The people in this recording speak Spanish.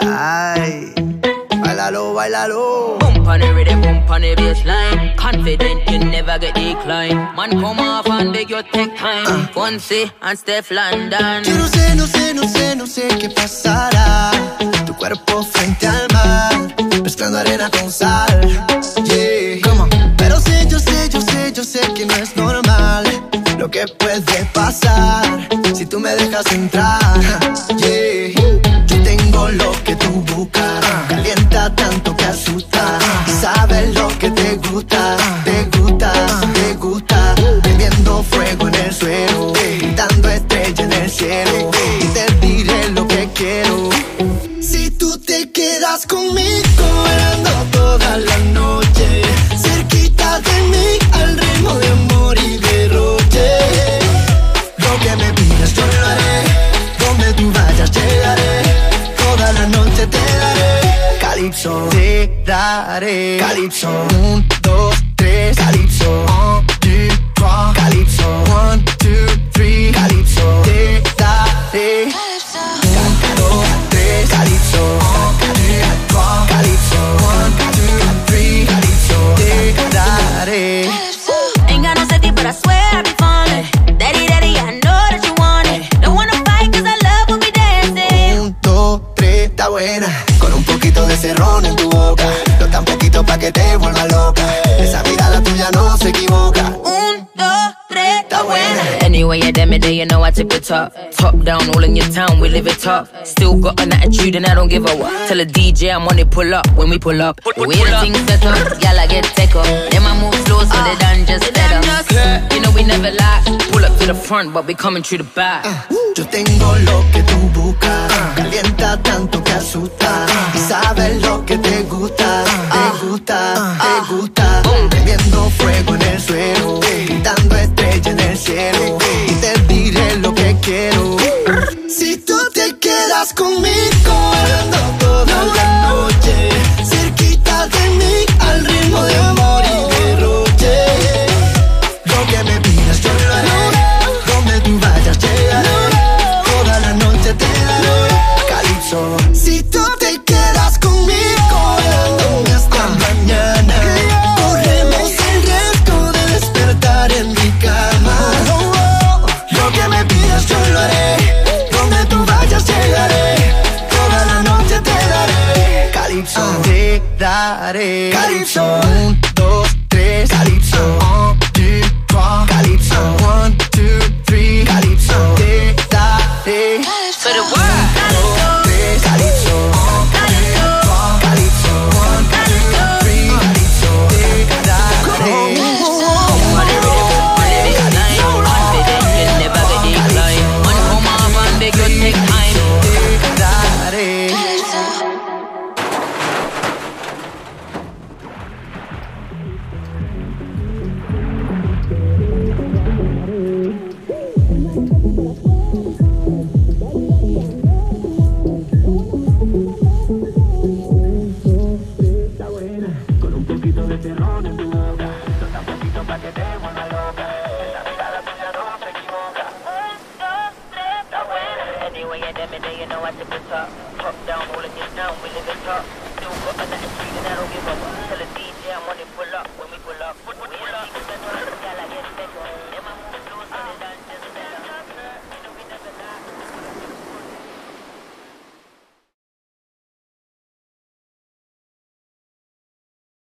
Ay, bailalo, bailalo. Bump on the rhythm, bump on the bassline. Confident you never get decline. Man, come off and beg you take time. Uh. And Steph London. Yo no sé, no sé, no sé, no sé qué pasará. Tu cuerpo frente al mar, mezclando arena con sal. Yeah, come on. Pero sé, yo sé, yo sé, yo sé que no es normal lo que puede pasar si tú me dejas entrar. Prendiendo fuego en el suelo, dando estrella en el cielo. Y te diré lo que quiero. Si tú te quedas conmigo, bailando toda la noche, cerquita de mí, al ritmo de amor y derroche. Lo que me pidas yo lo haré, donde tú vayas llegaré, toda la noche te daré. Calypso, te daré. Calypso, un, dos, Anyway, you damn it, then you know I tip it top. Top down, all in your town, we live it top. Still got an attitude and I don't give a what. Tell a DJ I'm on it, pull up when we pull up. The way the things set up, y'all I get take up. Then I move slow so they done just set up. You know we never lie. Pull up to the front, but we coming through the back. Uh, yo tengo lo que tú buscas. Calienta tanto que asusta. Uh. Y Every day, you know, I tip it top. Top down, rolling it down, we live it top. Still got another street and that'll give